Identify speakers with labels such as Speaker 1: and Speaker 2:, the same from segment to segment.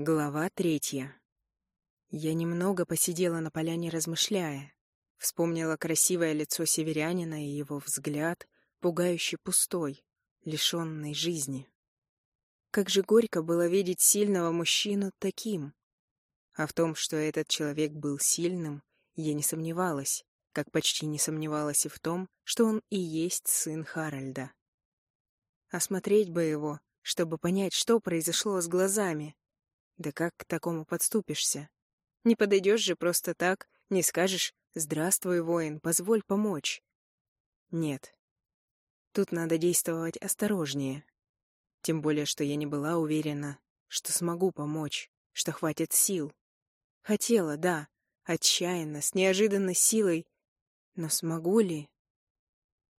Speaker 1: Глава третья. Я немного посидела на поляне, размышляя. Вспомнила красивое лицо северянина и его взгляд, пугающе пустой, лишенный жизни. Как же горько было видеть сильного мужчину таким. А в том, что этот человек был сильным, я не сомневалась, как почти не сомневалась и в том, что он и есть сын Харальда. Осмотреть бы его, чтобы понять, что произошло с глазами. Да как к такому подступишься? Не подойдешь же просто так, не скажешь «Здравствуй, воин, позволь помочь». Нет. Тут надо действовать осторожнее. Тем более, что я не была уверена, что смогу помочь, что хватит сил. Хотела, да, отчаянно, с неожиданной силой, но смогу ли?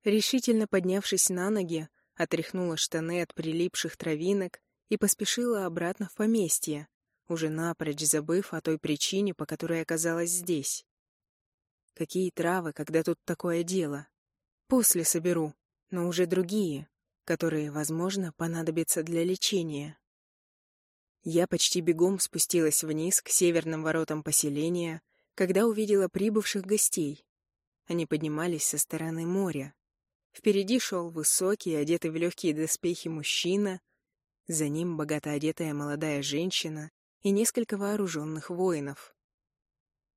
Speaker 1: Решительно поднявшись на ноги, отряхнула штаны от прилипших травинок и поспешила обратно в поместье, уже напрочь забыв о той причине, по которой оказалась здесь. Какие травы, когда тут такое дело? После соберу, но уже другие, которые, возможно, понадобятся для лечения. Я почти бегом спустилась вниз к северным воротам поселения, когда увидела прибывших гостей. Они поднимались со стороны моря. Впереди шел высокий, одетый в легкие доспехи мужчина, за ним богато одетая молодая женщина и несколько вооруженных воинов.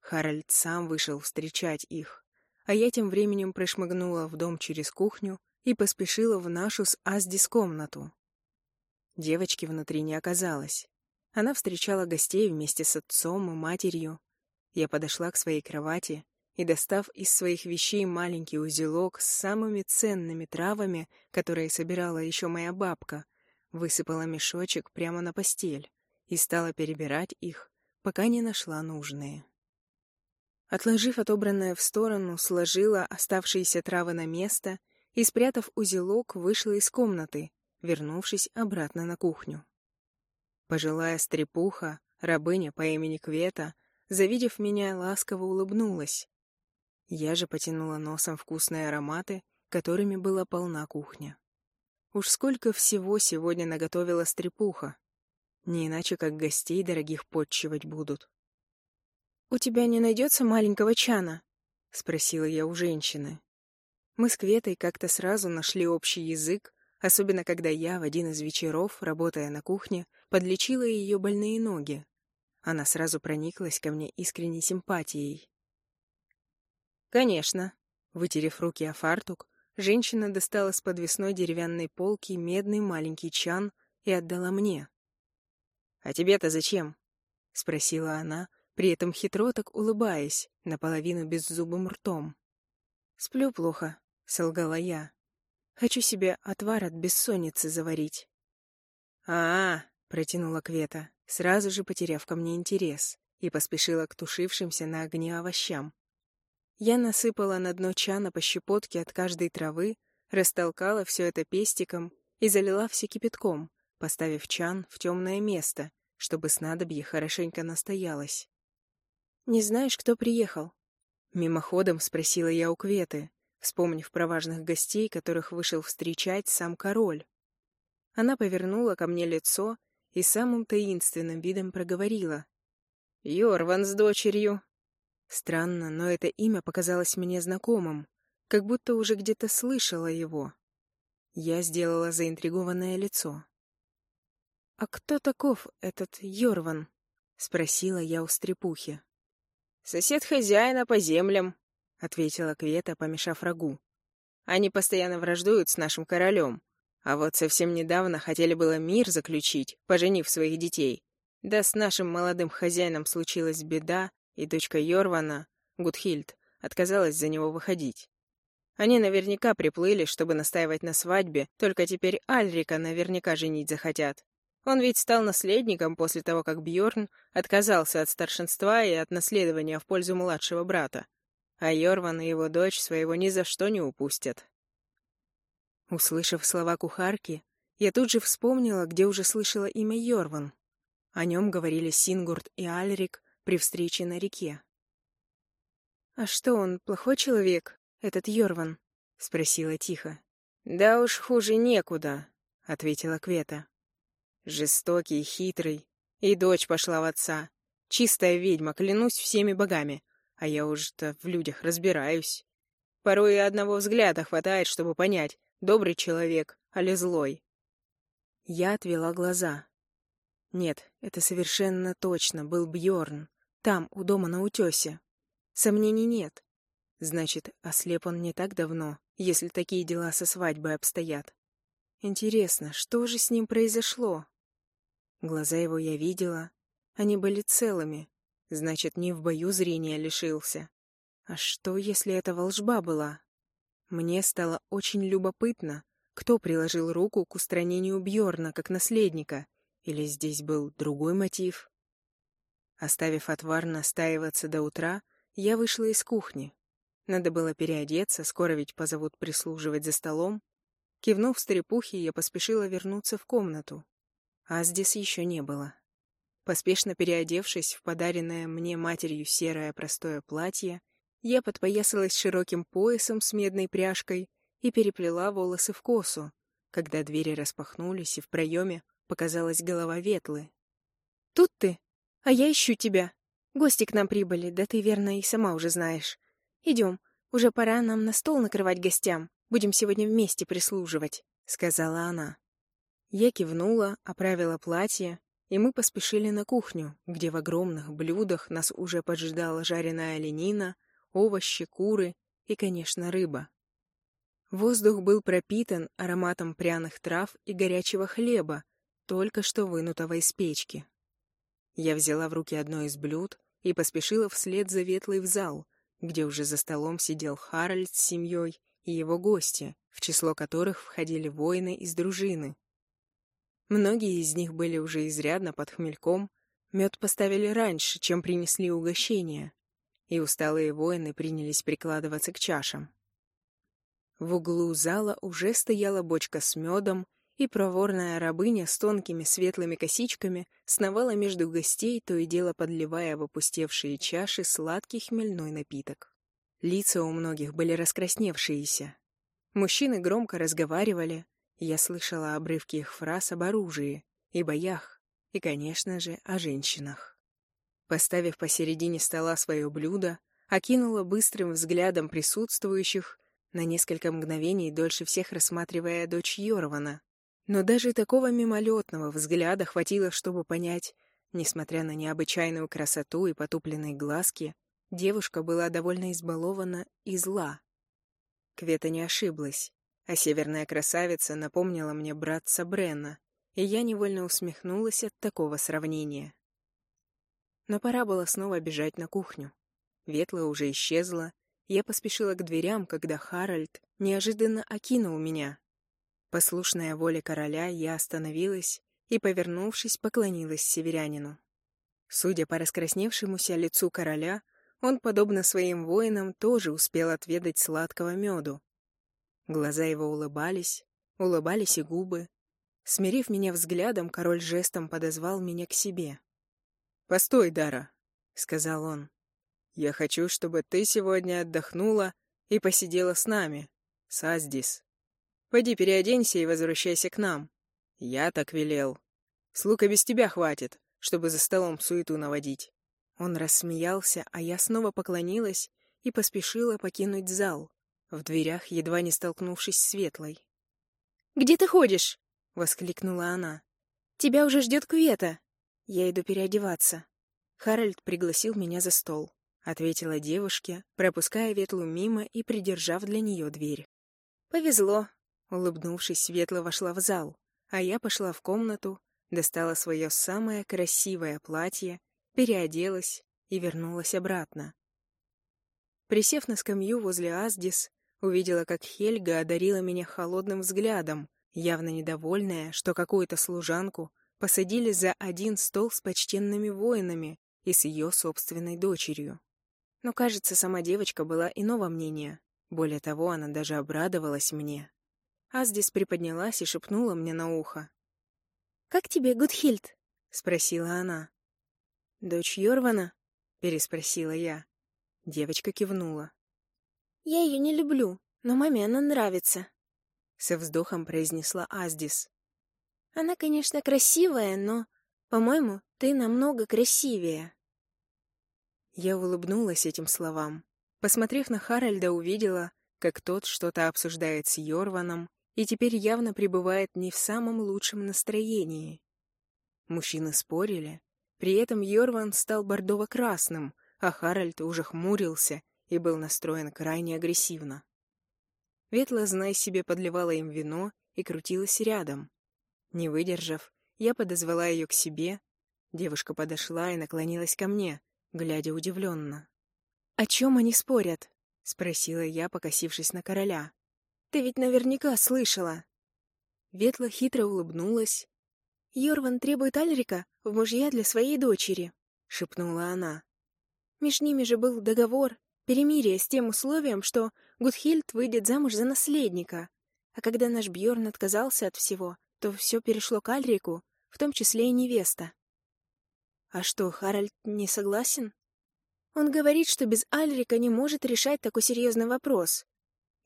Speaker 1: Харальд сам вышел встречать их, а я тем временем прошмыгнула в дом через кухню и поспешила в нашу с Аздис комнату. Девочки внутри не оказалось. Она встречала гостей вместе с отцом и матерью. Я подошла к своей кровати и, достав из своих вещей маленький узелок с самыми ценными травами, которые собирала еще моя бабка, высыпала мешочек прямо на постель и стала перебирать их, пока не нашла нужные. Отложив отобранное в сторону, сложила оставшиеся травы на место и, спрятав узелок, вышла из комнаты, вернувшись обратно на кухню. Пожилая стрепуха, рабыня по имени Квета, завидев меня, ласково улыбнулась. Я же потянула носом вкусные ароматы, которыми была полна кухня. Уж сколько всего сегодня наготовила стрепуха. Не иначе, как гостей дорогих подчивать будут. «У тебя не найдется маленького чана?» — спросила я у женщины. Мы с Кветой как-то сразу нашли общий язык, особенно когда я в один из вечеров, работая на кухне, подлечила ее больные ноги. Она сразу прониклась ко мне искренней симпатией. «Конечно», — вытерев руки о фартук, женщина достала с подвесной деревянной полки медный маленький чан и отдала мне. «А тебе-то зачем?» — спросила она, при этом хитро так улыбаясь, наполовину беззубым ртом. «Сплю плохо», — солгала я. «Хочу себе отвар от бессонницы заварить». «А-а», — протянула Квета, сразу же потеряв ко мне интерес, и поспешила к тушившимся на огне овощам. Я насыпала на дно чана по щепотке от каждой травы, растолкала все это пестиком и залила все кипятком, поставив чан в темное место, чтобы снадобье хорошенько настоялось. «Не знаешь, кто приехал?» Мимоходом спросила я у Кветы, вспомнив про важных гостей, которых вышел встречать сам король. Она повернула ко мне лицо и самым таинственным видом проговорила. «Йорван с дочерью!» Странно, но это имя показалось мне знакомым, как будто уже где-то слышала его. Я сделала заинтригованное лицо. «А кто таков этот Йорван?» — спросила я у стрепухи. «Сосед хозяина по землям», — ответила Квета, помешав рагу. «Они постоянно враждуют с нашим королем, а вот совсем недавно хотели было мир заключить, поженив своих детей. Да с нашим молодым хозяином случилась беда, и дочка Йорвана, Гудхильд, отказалась за него выходить. Они наверняка приплыли, чтобы настаивать на свадьбе, только теперь Альрика наверняка женить захотят. Он ведь стал наследником после того, как Бьорн отказался от старшинства и от наследования в пользу младшего брата. А Йорван и его дочь своего ни за что не упустят. Услышав слова кухарки, я тут же вспомнила, где уже слышала имя Йорван. О нем говорили Сингурд и Альрик при встрече на реке. «А что, он плохой человек, этот Йорван?» — спросила тихо. «Да уж хуже некуда», — ответила Квета. Жестокий, хитрый И дочь пошла в отца. Чистая ведьма, клянусь всеми богами. А я уже-то в людях разбираюсь. Порой и одного взгляда хватает, чтобы понять, добрый человек, али злой. Я отвела глаза. Нет, это совершенно точно был Бьорн. Там, у дома на утесе. Сомнений нет. Значит, ослеп он не так давно, если такие дела со свадьбой обстоят. Интересно, что же с ним произошло? Глаза его я видела. Они были целыми. Значит, не в бою зрения лишился. А что, если это волжба была? Мне стало очень любопытно, кто приложил руку к устранению Бьорна как наследника, или здесь был другой мотив? Оставив отвар настаиваться до утра, я вышла из кухни. Надо было переодеться, скоро ведь позовут прислуживать за столом. Кивнув стрепухе, я поспешила вернуться в комнату. А здесь еще не было. Поспешно переодевшись в подаренное мне матерью серое простое платье, я подпоясалась широким поясом с медной пряжкой и переплела волосы в косу, когда двери распахнулись, и в проеме показалась голова Ветлы. «Тут ты? А я ищу тебя. Гости к нам прибыли, да ты, верно, и сама уже знаешь. Идем, уже пора нам на стол накрывать гостям. Будем сегодня вместе прислуживать», — сказала она. Я кивнула, оправила платье, и мы поспешили на кухню, где в огромных блюдах нас уже поджидала жареная оленина, овощи, куры и, конечно, рыба. Воздух был пропитан ароматом пряных трав и горячего хлеба, только что вынутого из печки. Я взяла в руки одно из блюд и поспешила вслед за Ветлой в зал, где уже за столом сидел Харальд с семьей и его гости, в число которых входили воины из дружины. Многие из них были уже изрядно под хмельком, мед поставили раньше, чем принесли угощение, и усталые воины принялись прикладываться к чашам. В углу зала уже стояла бочка с медом, и проворная рабыня с тонкими светлыми косичками сновала между гостей, то и дело подливая в опустевшие чаши сладкий хмельной напиток. Лица у многих были раскрасневшиеся. Мужчины громко разговаривали, я слышала обрывки их фраз об оружии и боях, и, конечно же, о женщинах. Поставив посередине стола свое блюдо, окинула быстрым взглядом присутствующих, на несколько мгновений дольше всех рассматривая дочь Йорвана. Но даже такого мимолетного взгляда хватило, чтобы понять, несмотря на необычайную красоту и потупленные глазки, девушка была довольно избалована и зла. Квета не ошиблась. А северная красавица напомнила мне братца Бренна, и я невольно усмехнулась от такого сравнения. Но пора было снова бежать на кухню. Ветла уже исчезла, я поспешила к дверям, когда Харальд неожиданно окинул меня. Послушная воле короля, я остановилась и, повернувшись, поклонилась северянину. Судя по раскрасневшемуся лицу короля, он, подобно своим воинам, тоже успел отведать сладкого меду, Глаза его улыбались, улыбались и губы. Смирив меня взглядом, король жестом подозвал меня к себе. «Постой, Дара», — сказал он. «Я хочу, чтобы ты сегодня отдохнула и посидела с нами, с Аздис. Пойди переоденься и возвращайся к нам. Я так велел. Слуг без тебя хватит, чтобы за столом суету наводить». Он рассмеялся, а я снова поклонилась и поспешила покинуть зал, в дверях, едва не столкнувшись с Светлой. «Где ты ходишь?» — воскликнула она. «Тебя уже ждет Квета. Я иду переодеваться». Харальд пригласил меня за стол, — ответила девушке, пропуская Ветлу мимо и придержав для нее дверь. «Повезло», — улыбнувшись, Светла вошла в зал, а я пошла в комнату, достала свое самое красивое платье, переоделась и вернулась обратно. Присев на скамью возле Аздис, Увидела, как Хельга одарила меня холодным взглядом, явно недовольная, что какую-то служанку посадили за один стол с почтенными воинами и с ее собственной дочерью. Но, кажется, сама девочка была иного мнения. Более того, она даже обрадовалась мне. Аздис приподнялась и шепнула мне на ухо. «Как тебе, Гудхильд?» — спросила она. «Дочь Йорвана?» — переспросила я. Девочка кивнула. «Я ее не люблю, но маме она нравится», — со вздохом произнесла Аздис. «Она, конечно, красивая, но, по-моему, Ты намного красивее. Я улыбнулась этим словам. Посмотрев на Харальда, увидела, как тот что-то обсуждает с Йорваном и теперь явно пребывает не в самом лучшем настроении. Мужчины спорили. При этом Йорван стал бордово-красным, а Харальд уже хмурился и был настроен крайне агрессивно. Ветла, знай себе, подливала им вино и крутилась рядом. Не выдержав, я подозвала ее к себе. Девушка подошла и наклонилась ко мне, глядя удивленно. «О чем они спорят?» — спросила я, покосившись на короля. «Ты ведь наверняка слышала». Ветла хитро улыбнулась. «Йорван требует Альрика в мужья для своей дочери», — шепнула она. «Меж ними же был договор, перемирие с тем условием, что Гудхильд выйдет замуж за наследника. А когда наш Бьорн отказался от всего, то все перешло к Альрику, в том числе и невеста. А что, Харальд не согласен? Он говорит, что без Альрика не может решать такой серьезный вопрос.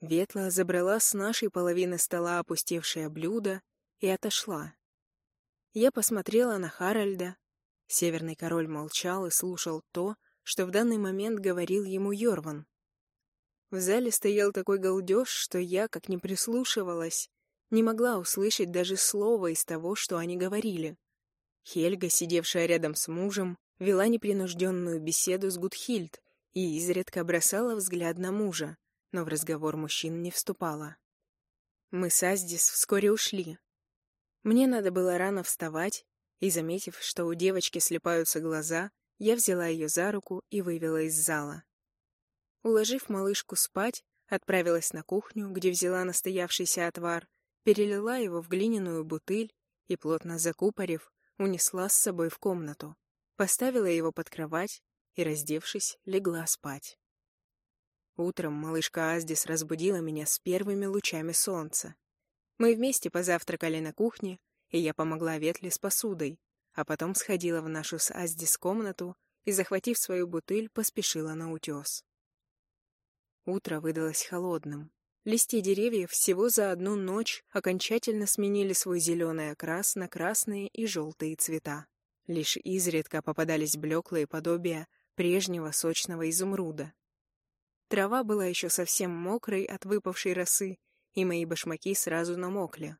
Speaker 1: Ветла забрала с нашей половины стола опустевшее блюдо и отошла. Я посмотрела на Харальда. Северный король молчал и слушал то, что в данный момент говорил ему Йорван. В зале стоял такой галдеж, что я, как не прислушивалась, не могла услышать даже слова из того, что они говорили. Хельга, сидевшая рядом с мужем, вела непринужденную беседу с Гудхильд и изредка бросала взгляд на мужа, но в разговор мужчин не вступала. Мы с Аздис вскоре ушли. Мне надо было рано вставать, и, заметив, что у девочки слепаются глаза, я взяла ее за руку и вывела из зала. Уложив малышку спать, отправилась на кухню, где взяла настоявшийся отвар, перелила его в глиняную бутыль и, плотно закупорив, унесла с собой в комнату, поставила его под кровать и, раздевшись, легла спать. Утром малышка Аздис разбудила меня с первыми лучами солнца. Мы вместе позавтракали на кухне, и я помогла Ветле с посудой, а потом сходила в нашу с Аздис комнату и, захватив свою бутыль, поспешила на утес. Утро выдалось холодным. Листья деревьев всего за одну ночь окончательно сменили свой зеленый окрас на красные и желтые цвета. Лишь изредка попадались блеклые подобия прежнего сочного изумруда. Трава была еще совсем мокрой от выпавшей росы, и мои башмаки сразу намокли.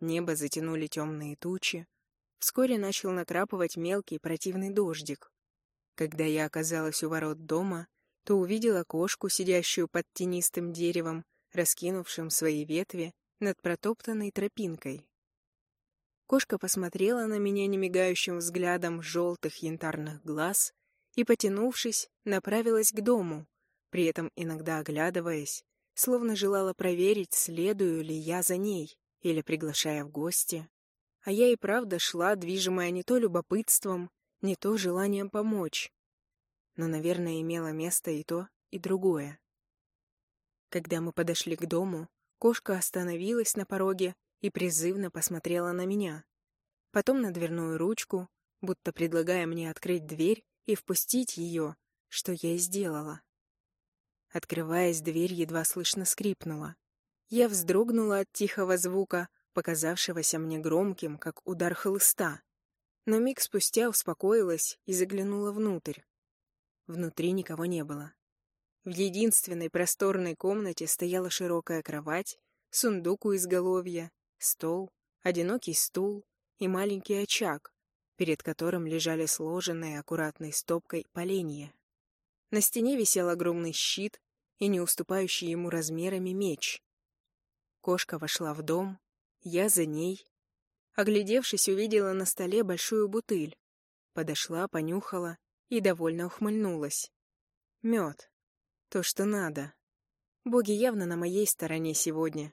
Speaker 1: Небо затянули темные тучи. Вскоре начал накрапывать мелкий противный дождик. Когда я оказалась у ворот дома, то увидела кошку, сидящую под тенистым деревом, раскинувшим свои ветви над протоптанной тропинкой. Кошка посмотрела на меня немигающим взглядом желтых янтарных глаз и, потянувшись, направилась к дому, при этом иногда оглядываясь, словно желала проверить, следую ли я за ней или приглашая в гости. А я и правда шла, движимая не то любопытством, не то желанием помочь. Но, наверное, имело место и то, и другое. Когда мы подошли к дому, кошка остановилась на пороге и призывно посмотрела на меня. Потом на дверную ручку, будто предлагая мне открыть дверь и впустить ее, что я и сделала. Открываясь, дверь едва слышно скрипнула. Я вздрогнула от тихого звука, показавшегося мне громким, как удар хлыста. Но миг спустя успокоилась и заглянула внутрь. Внутри никого не было. В единственной просторной комнате стояла широкая кровать, сундук у изголовья, стол, одинокий стул и маленький очаг, перед которым лежали сложенные аккуратной стопкой поленья. На стене висел огромный щит и не уступающий ему размерами меч. Кошка вошла в дом, я за ней. Оглядевшись, увидела на столе большую бутыль. Подошла, понюхала и довольно ухмыльнулась. Мед. То, что надо. Боги явно на моей стороне сегодня.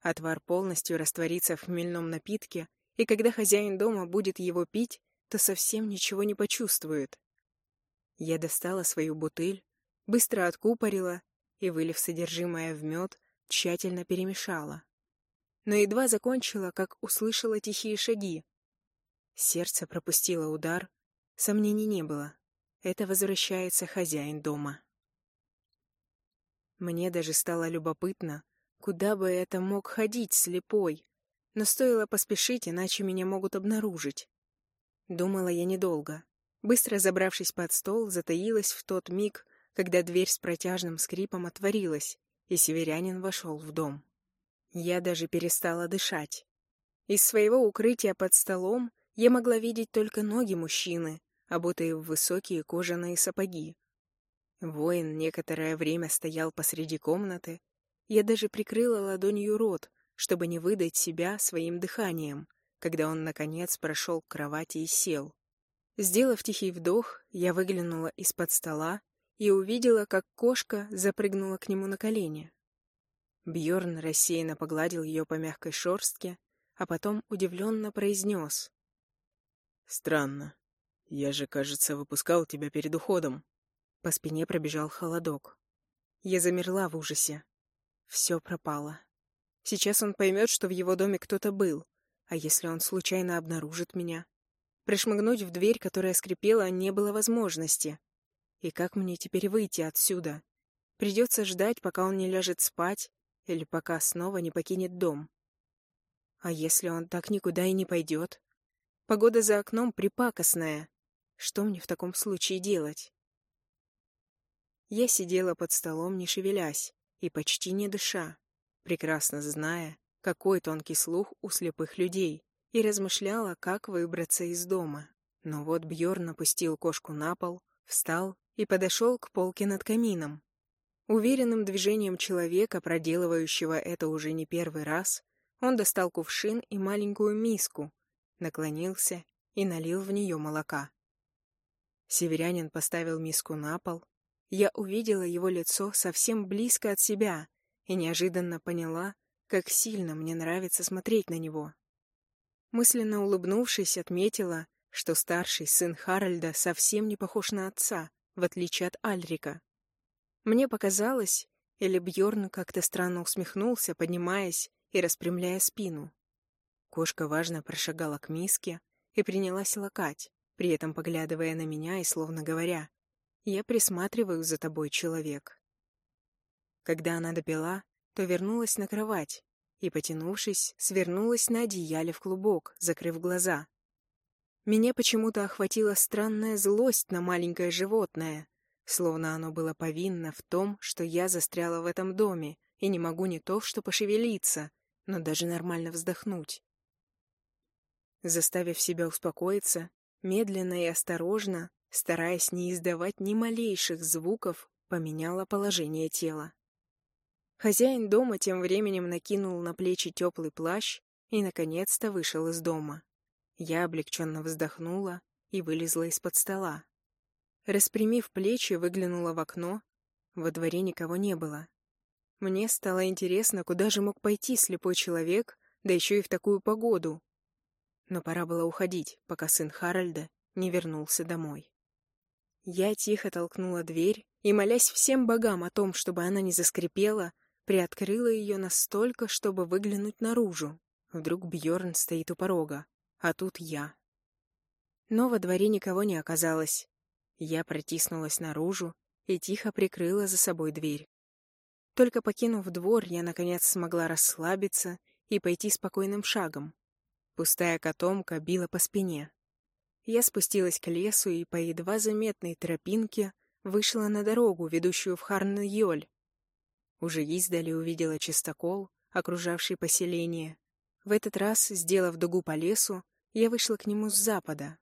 Speaker 1: Отвар полностью растворится в хмельном напитке, и когда хозяин дома будет его пить, то совсем ничего не почувствует. Я достала свою бутыль, быстро откупорила и, вылив содержимое в мед, тщательно перемешала. Но едва закончила, как услышала тихие шаги. Сердце пропустило удар, сомнений не было. Это возвращается хозяин дома. Мне даже стало любопытно, куда бы это мог ходить слепой, но стоило поспешить, иначе меня могут обнаружить. Думала я недолго. Быстро забравшись под стол, затаилась в тот миг, когда дверь с протяжным скрипом отворилась, и северянин вошел в дом. Я даже перестала дышать. Из своего укрытия под столом я могла видеть только ноги мужчины, обутые в высокие кожаные сапоги. Воин некоторое время стоял посреди комнаты. Я даже прикрыла ладонью рот, чтобы не выдать себя своим дыханием, когда он, наконец, прошел к кровати и сел. Сделав тихий вдох, я выглянула из-под стола и увидела, как кошка запрыгнула к нему на колени. Бьорн рассеянно погладил ее по мягкой шорстке, а потом удивленно произнес. «Странно. Я же, кажется, выпускал тебя перед уходом». По спине пробежал холодок. Я замерла в ужасе. Все пропало. Сейчас он поймет, что в его доме кто-то был. А если он случайно обнаружит меня? Пришмыгнуть в дверь, которая скрипела, не было возможности. И как мне теперь выйти отсюда? Придется ждать, пока он не ляжет спать, или пока снова не покинет дом. А если он так никуда и не пойдет? Погода за окном припакостная. Что мне в таком случае делать? Я сидела под столом, не шевелясь, и почти не дыша, прекрасно зная, какой тонкий слух у слепых людей, и размышляла, как выбраться из дома. Но вот Бьорн опустил кошку на пол, встал и подошел к полке над камином. Уверенным движением человека, проделывающего это уже не первый раз, он достал кувшин и маленькую миску, наклонился и налил в нее молока. Северянин поставил миску на пол. Я увидела его лицо совсем близко от себя и неожиданно поняла, как сильно мне нравится смотреть на него. Мысленно улыбнувшись, отметила, что старший сын Харальда совсем не похож на отца, в отличие от Альрика. Мне показалось, или Бьорн как-то странно усмехнулся, поднимаясь и распрямляя спину. Кошка важно прошагала к миске и принялась лакать, при этом поглядывая на меня и словно говоря, «Я присматриваю за тобой, человек». Когда она допила, то вернулась на кровать и, потянувшись, свернулась на одеяле в клубок, закрыв глаза. Меня почему-то охватила странная злость на маленькое животное, словно оно было повинно в том, что я застряла в этом доме и не могу не то что пошевелиться, но даже нормально вздохнуть. Заставив себя успокоиться, медленно и осторожно, стараясь не издавать ни малейших звуков, поменяла положение тела. Хозяин дома тем временем накинул на плечи теплый плащ и, наконец-то, вышел из дома. Я облегченно вздохнула и вылезла из-под стола. Распрямив плечи, выглянула в окно. Во дворе никого не было. Мне стало интересно, куда же мог пойти слепой человек, да еще и в такую погоду. Но пора было уходить, пока сын Харальда не вернулся домой. Я тихо толкнула дверь и, молясь всем богам о том, чтобы она не заскрипела, приоткрыла ее настолько, чтобы выглянуть наружу. Вдруг Бьорн стоит у порога, а тут я. Но во дворе никого не оказалось. Я протиснулась наружу и тихо прикрыла за собой дверь. Только покинув двор, я, наконец, смогла расслабиться и пойти спокойным шагом. Пустая котомка била по спине. Я спустилась к лесу и по едва заметной тропинке вышла на дорогу, ведущую в Харн-Йоль. Уже издали увидела чистокол, окружавший поселение. В этот раз, сделав дугу по лесу, я вышла к нему с запада.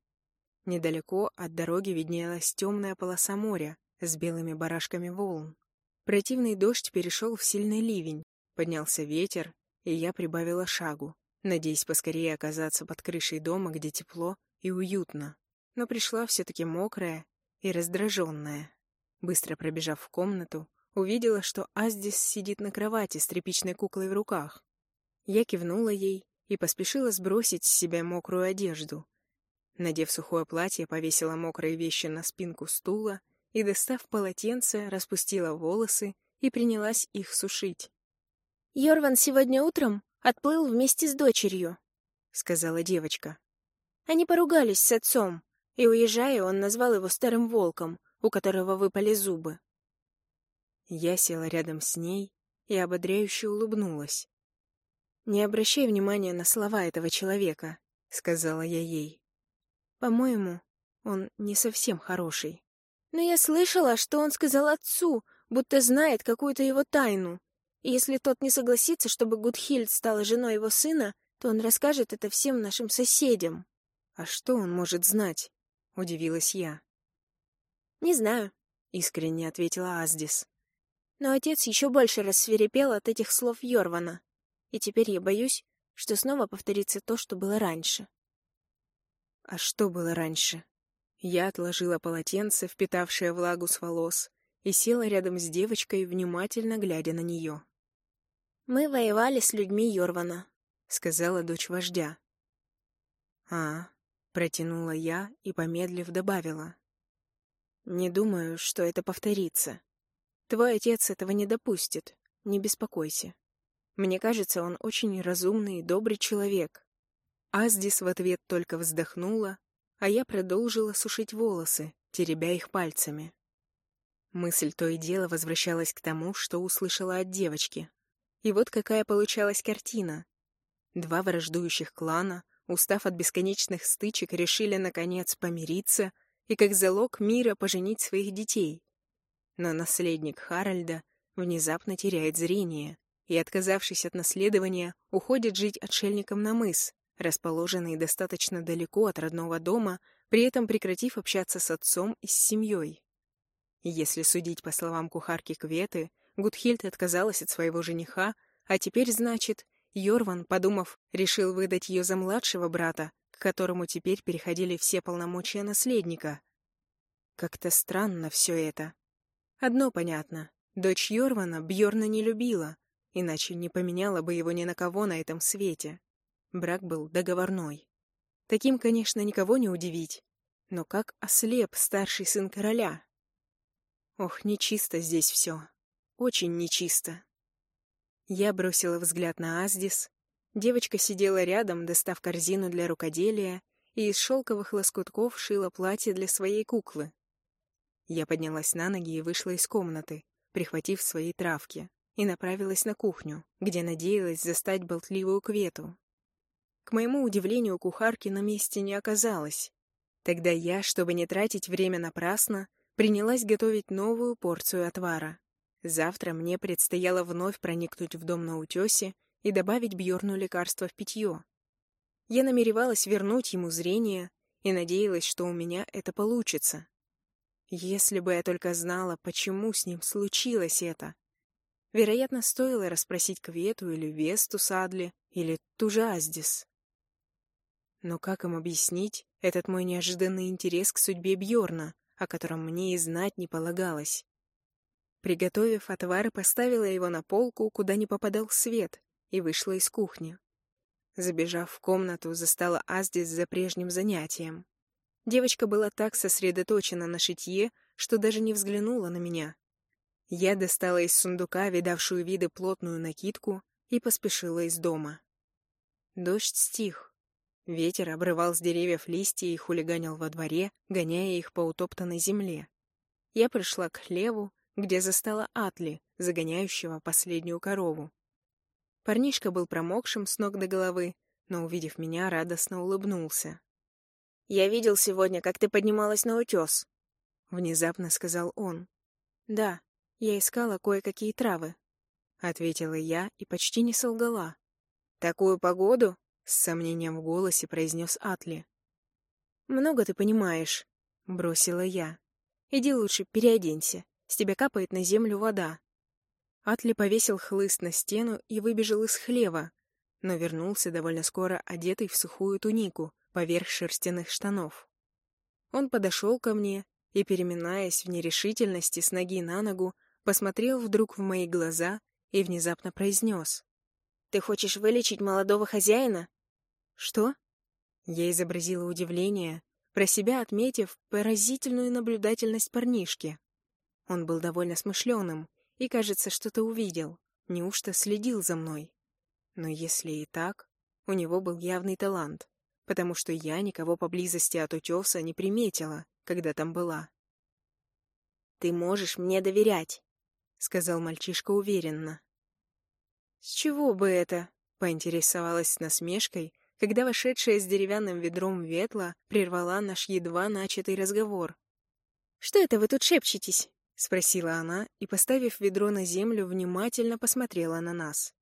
Speaker 1: Недалеко от дороги виднелась темная полоса моря с белыми барашками волн. Противный дождь перешел в сильный ливень, поднялся ветер, и я прибавила шагу, надеясь поскорее оказаться под крышей дома, где тепло и уютно. Но пришла все-таки мокрая и раздраженная. Быстро пробежав в комнату, увидела, что Аздис сидит на кровати с тряпичной куклой в руках. Я кивнула ей и поспешила сбросить с себя мокрую одежду. Надев сухое платье, повесила мокрые вещи на спинку стула и, достав полотенце, распустила волосы и принялась их сушить.
Speaker 2: «Йорван сегодня утром отплыл вместе с дочерью», — сказала девочка. Они поругались с отцом, и, уезжая, он назвал его старым волком, у которого выпали зубы.
Speaker 1: Я села рядом с ней и ободряюще улыбнулась. «Не обращай внимания на слова этого человека», — сказала я ей. По-моему, он не совсем хороший.
Speaker 2: Но я слышала, что он сказал отцу, будто знает какую-то его тайну. И если тот не согласится, чтобы Гудхильд стала женой его сына, то он расскажет это всем нашим соседям.
Speaker 1: «А что он может знать?» — удивилась я.
Speaker 2: «Не знаю», — искренне ответила Аздис. Но отец еще больше рассверепел от этих слов Йорвана, и теперь я боюсь, что снова повторится то, что было раньше.
Speaker 1: А что было раньше? Я отложила полотенце, впитавшее влагу с волос, и села рядом с девочкой, внимательно глядя на нее.
Speaker 2: «Мы воевали с людьми Йорвана», —
Speaker 1: сказала дочь вождя. «А, Протянула я и, помедлив, добавила. «Не думаю, что это повторится. Твой отец этого не допустит, не беспокойся. Мне кажется, он очень разумный и добрый человек». Аздис в ответ только вздохнула, а я продолжила сушить волосы, теребя их пальцами. Мысль то и дело возвращалась к тому, что услышала от девочки. И вот какая получалась картина. Два враждующих клана, устав от бесконечных стычек, решили, наконец, помириться и как залог мира поженить своих детей. Но наследник Харальда внезапно теряет зрение и, отказавшись от наследования, уходит жить отшельником на мыс, расположенный достаточно далеко от родного дома, при этом прекратив общаться с отцом и с семьей. Если судить по словам кухарки Кветы, Гудхильд отказалась от своего жениха, а теперь, значит, Йорван, подумав, решил выдать ее за младшего брата, к которому теперь переходили все полномочия наследника. Как-то странно все это. Одно понятно. Дочь Йорвана Бьорна не любила, иначе не поменяла бы его ни на кого на этом свете. Брак был договорной. Таким, конечно, никого не удивить. Но как ослеп старший сын короля? Ох, нечисто здесь все. Очень нечисто. Я бросила взгляд на Аздис. Девочка сидела рядом, достав корзину для рукоделия, и из шелковых лоскутков шила платье для своей куклы. Я поднялась на ноги и вышла из комнаты, прихватив свои травки, и направилась на кухню, где надеялась застать болтливую квету. К моему удивлению, кухарки на месте не оказалось. Тогда я, чтобы не тратить время напрасно, принялась готовить новую порцию отвара. Завтра мне предстояло вновь проникнуть в дом на утесе и добавить Бьорну лекарство в питье. Я намеревалась вернуть ему зрение и надеялась, что у меня это получится. Если бы я только знала, почему с ним случилось это. Вероятно, стоило расспросить Квету или Весту Садли, или Тужаздис. Но как им объяснить этот мой неожиданный интерес к судьбе Бьорна, о котором мне и знать не полагалось? Приготовив отвар, поставила его на полку, куда не попадал свет, и вышла из кухни. Забежав в комнату, застала Аздис за прежним занятием. Девочка была так сосредоточена на шитье, что даже не взглянула на меня. Я достала из сундука видавшую виды плотную накидку и поспешила из дома. Дождь стих. Ветер обрывал с деревьев листья и хулиганил во дворе, гоняя их по утоптанной земле. Я пришла к хлеву, где застала Атли, загоняющего последнюю корову. Парнишка был промокшим с ног до головы, но, увидев меня, радостно улыбнулся.
Speaker 2: «Я видел сегодня, как ты поднималась на утес», —
Speaker 1: внезапно сказал он. «Да, я искала кое-какие травы», — ответила я и почти не солгала.
Speaker 2: «Такую погоду?»
Speaker 1: — с сомнением в голосе произнес Атли.
Speaker 2: «Много ты понимаешь», — бросила я. «Иди лучше переоденься. С тебя капает на землю вода.
Speaker 1: Атли повесил хлыст на стену и выбежал из хлева, но вернулся довольно скоро одетый в сухую тунику поверх шерстяных штанов. Он подошел ко мне и, переминаясь в нерешительности с ноги на ногу, посмотрел вдруг в мои глаза и внезапно произнес.
Speaker 2: «Ты хочешь вылечить молодого хозяина?»
Speaker 1: «Что?» Я изобразила удивление, про себя отметив поразительную наблюдательность парнишки. Он был довольно смышленым и, кажется, что-то увидел. Неужто следил за мной? Но если и так, у него был явный талант, потому что я никого поблизости от утеса не приметила, когда там была.
Speaker 2: «Ты можешь мне доверять», — сказал мальчишка уверенно.
Speaker 1: «С чего бы это?» — поинтересовалась с насмешкой, когда вошедшая с деревянным ведром ветла прервала наш едва начатый разговор.
Speaker 2: «Что это вы тут шепчетесь?»
Speaker 1: — спросила она и, поставив ведро на землю, внимательно посмотрела на нас.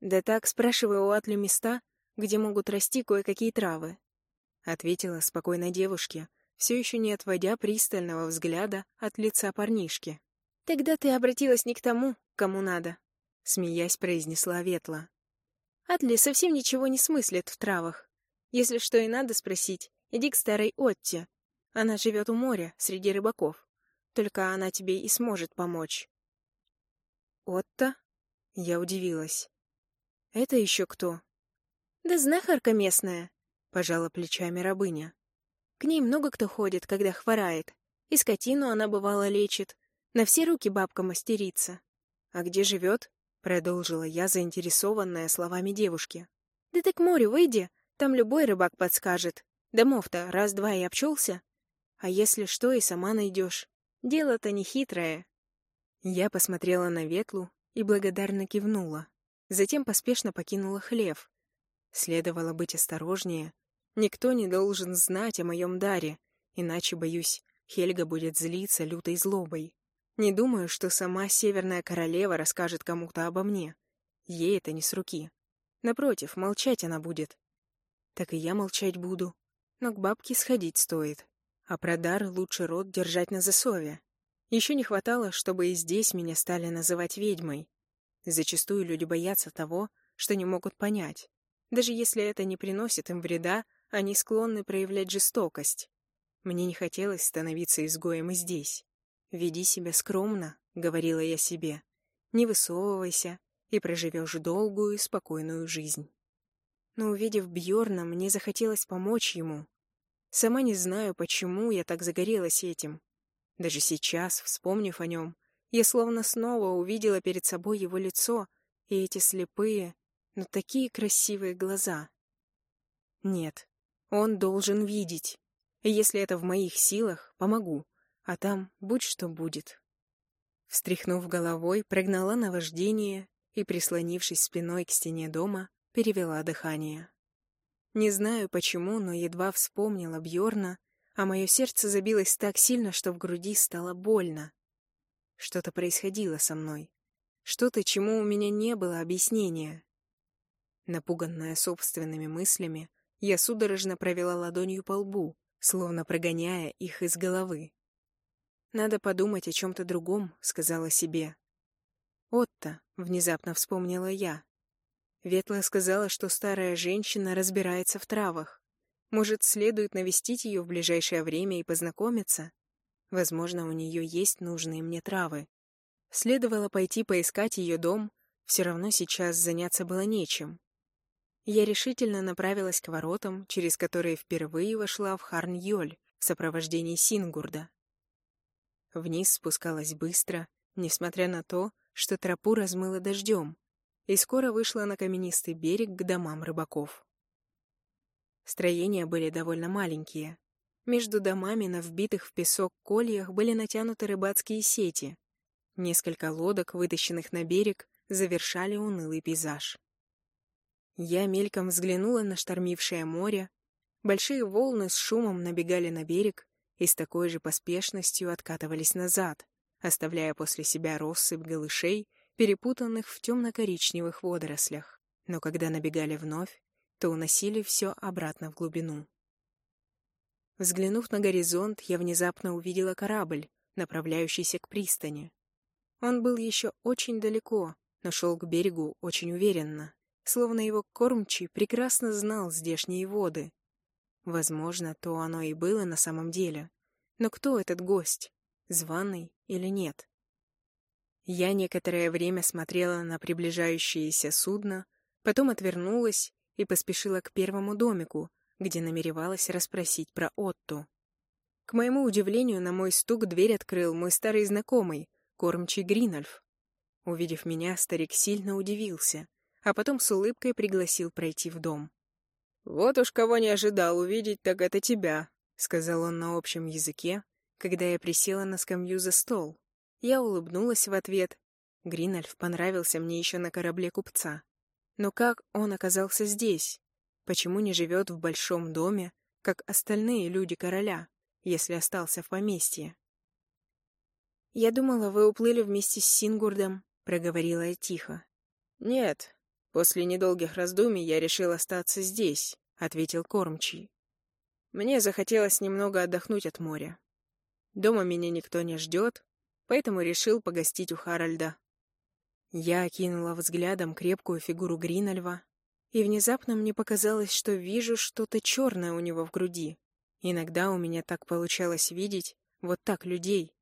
Speaker 2: «Да так, спрашиваю у Атли места, где могут расти кое-какие травы», —
Speaker 1: ответила спокойно девушке, все еще не отводя пристального взгляда от лица парнишки.
Speaker 2: «Тогда ты обратилась не к тому, кому надо», —
Speaker 1: смеясь произнесла Ветла.
Speaker 2: «Атли совсем ничего не смыслит в травах. Если что и надо спросить, иди к старой Отте. Она живет у моря, среди рыбаков. Только она тебе и сможет помочь».
Speaker 1: «Отта?» — я удивилась. «Это еще кто?»
Speaker 2: «Да знахарка местная», —
Speaker 1: пожала плечами рабыня.
Speaker 2: К ней много кто ходит, когда хворает. И скотину она бывало лечит. На все руки бабка мастерица.
Speaker 1: А где живет? Продолжила я, заинтересованная словами девушки.
Speaker 2: Да ты к морю выйди, там любой рыбак подскажет. Домов-то раз-два и обчелся. А если что, и сама найдешь. Дело-то не хитрое.
Speaker 1: Я посмотрела на Ветлу и благодарно кивнула. Затем поспешно покинула хлев. Следовало быть осторожнее, Никто не должен знать о моем даре, иначе, боюсь, Хельга будет злиться лютой злобой. Не думаю, что сама Северная Королева расскажет кому-то обо мне. Ей это не с руки. Напротив, молчать она будет. Так и я молчать буду. Но к бабке сходить стоит. А про дар лучше рот держать на засове. Еще не хватало, чтобы и здесь меня стали называть ведьмой. Зачастую люди боятся того, что не могут понять. Даже если это не приносит им вреда, они склонны проявлять жестокость. Мне не хотелось становиться изгоем и здесь. «Веди себя скромно», — говорила я себе. «Не высовывайся, и проживешь долгую и спокойную жизнь». Но увидев Бьорна, мне захотелось помочь ему. Сама не знаю, почему я так загорелась этим. Даже сейчас, вспомнив о нем, я словно снова увидела перед собой его лицо и эти слепые, но такие красивые глаза. Нет, он должен видеть. если это в моих силах, помогу. А там будь что будет. Встряхнув головой, прогнала наваждение и, прислонившись спиной к стене дома, перевела дыхание. Не знаю почему, но едва вспомнила Бьорна, а мое сердце забилось так сильно, что в груди стало больно. Что-то происходило со мной. Что-то, чему у меня не было объяснения. Напуганная собственными мыслями, я судорожно провела ладонью по лбу, словно прогоняя их из головы. «Надо подумать о чем-то другом», — сказала себе. «Отто», — внезапно вспомнила я. Ветла сказала, что старая женщина разбирается в травах. Может, следует навестить ее в ближайшее время и познакомиться? Возможно, у нее есть нужные мне травы. Следовало пойти поискать ее дом, все равно сейчас заняться было нечем. Я решительно направилась к воротам, через которые впервые вошла в Харн-Йоль в сопровождении Сингурда. Вниз спускалась быстро, несмотря на то, что тропу размыло дождем, и скоро вышла на каменистый берег к домам рыбаков. Строения были довольно маленькие. Между домами на вбитых в песок кольях были натянуты рыбацкие сети. Несколько лодок, вытащенных на берег, завершали унылый пейзаж. Я мельком взглянула на штормившее море. Большие волны с шумом набегали на берег и с такой же поспешностью откатывались назад, оставляя после себя россыпь голышей, перепутанных в темно-коричневых водорослях. Но когда набегали вновь, то уносили все обратно в глубину. Взглянув на горизонт, я внезапно увидела корабль, направляющийся к пристани. Он был еще очень далеко, но шел к берегу очень уверенно словно его кормчий прекрасно знал здешние воды. Возможно, то оно и было на самом деле. Но кто этот гость? Званый или нет? Я некоторое время смотрела на приближающееся судно, потом отвернулась и поспешила к первому домику, где намеревалась расспросить про Отту. К моему удивлению, на мой стук дверь открыл мой старый знакомый, кормчий Гринольф. Увидев меня, старик сильно удивился а потом с улыбкой пригласил пройти в дом. «Вот уж кого не ожидал увидеть, так это тебя», — сказал он на общем языке, когда я присела на скамью за стол. Я улыбнулась в ответ. Гринальф понравился мне еще на корабле купца. Но как он оказался здесь? Почему не живет в большом доме, как остальные люди короля, если остался в поместье?
Speaker 2: «Я думала, вы уплыли вместе с Сингурдом», — проговорила я тихо.
Speaker 1: «Нет, после недолгих раздумий я решил остаться здесь», — ответил кормчий. «Мне захотелось немного отдохнуть от моря. Дома меня никто не ждет, поэтому решил погостить у Харальда». Я окинула взглядом крепкую фигуру Гринальва, и внезапно мне показалось, что вижу что-то черное у него в груди. Иногда у меня так получалось видеть вот так людей,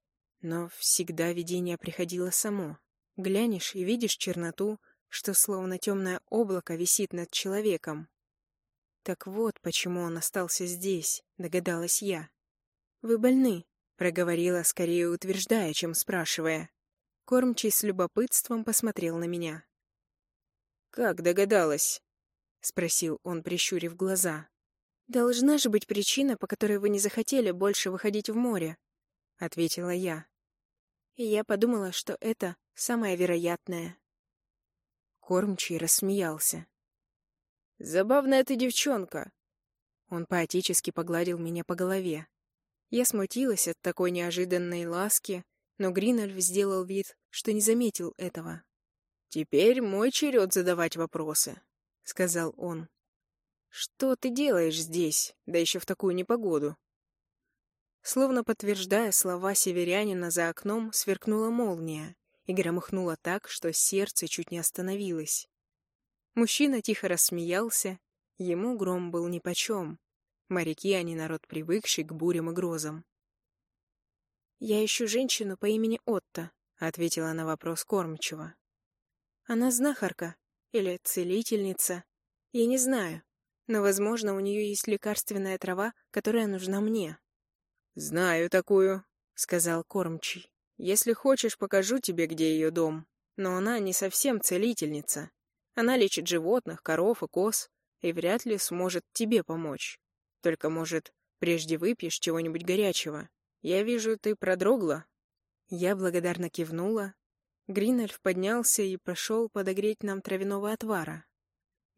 Speaker 1: но всегда видение приходило само. Глянешь и видишь черноту, что словно темное облако висит над человеком. Так вот, почему он остался здесь, догадалась я. «Вы больны», — проговорила, скорее утверждая, чем спрашивая. Кормчий с любопытством посмотрел на меня. «Как догадалась?» — спросил он, прищурив глаза.
Speaker 2: «Должна же быть причина, по которой вы не захотели больше выходить в море», — ответила я и я подумала, что это самое вероятное.
Speaker 1: Кормчий рассмеялся. «Забавная ты девчонка!» Он поотечески погладил меня по голове. Я смутилась от такой неожиданной ласки, но Гринольф сделал вид, что не заметил этого. «Теперь мой черед задавать вопросы», — сказал он. «Что ты делаешь здесь, да еще в такую непогоду?» Словно подтверждая слова северянина, за окном сверкнула молния и громыхнула так, что сердце чуть не остановилось. Мужчина тихо рассмеялся, ему гром был нипочем. Моряки, они народ привыкший к бурям и грозам.
Speaker 2: «Я ищу женщину по имени Отто», — ответила на вопрос кормчего. «Она знахарка или целительница, я не знаю, но, возможно, у нее есть лекарственная трава, которая нужна мне».
Speaker 1: «Знаю такую», — сказал кормчий. «Если хочешь, покажу тебе, где ее дом. Но она не совсем целительница. Она лечит животных, коров и коз, и вряд ли сможет тебе помочь. Только, может, прежде выпьешь чего-нибудь горячего. Я вижу, ты продрогла». Я благодарно кивнула. Гринальф поднялся и пошел подогреть нам травяного отвара.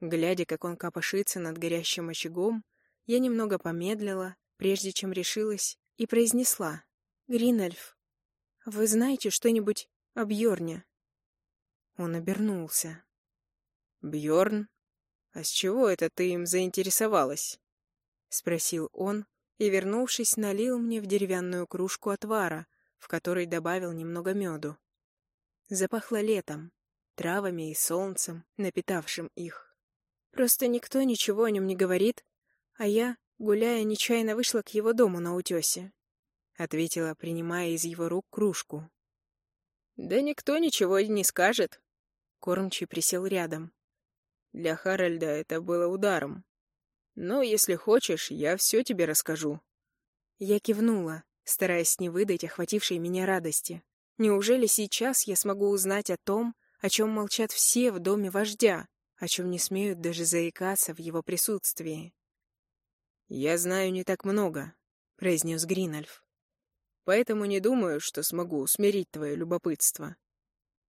Speaker 1: Глядя, как он копошится над горящим очагом, я немного помедлила, прежде чем решилась и произнесла. «Гринальф, вы знаете что-нибудь о Бьорне?» Он обернулся. Бьорн, а с чего это ты им заинтересовалась?» — спросил он и, вернувшись, налил мне в деревянную кружку отвара, в которой добавил немного меду. Запахло летом, травами и солнцем, напитавшим их.
Speaker 2: «Просто никто ничего о нем не говорит, а я Гуляя, нечаянно вышла к его дому на утесе.
Speaker 1: Ответила, принимая из его рук кружку. «Да никто ничего не скажет». Кормчий присел рядом. Для Харальда это было ударом. Но, если хочешь, я все тебе расскажу. Я кивнула, стараясь не выдать охватившей меня радости. Неужели сейчас я смогу узнать о том, о чем молчат все в доме вождя, о чем не смеют даже заикаться в его присутствии? «Я знаю не так много», — произнес Гринальф. «Поэтому не думаю, что смогу усмирить твое любопытство».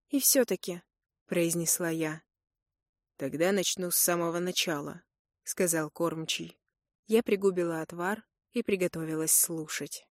Speaker 2: «И все-таки», — произнесла я.
Speaker 1: «Тогда начну с самого начала», — сказал кормчий. Я пригубила отвар и приготовилась слушать.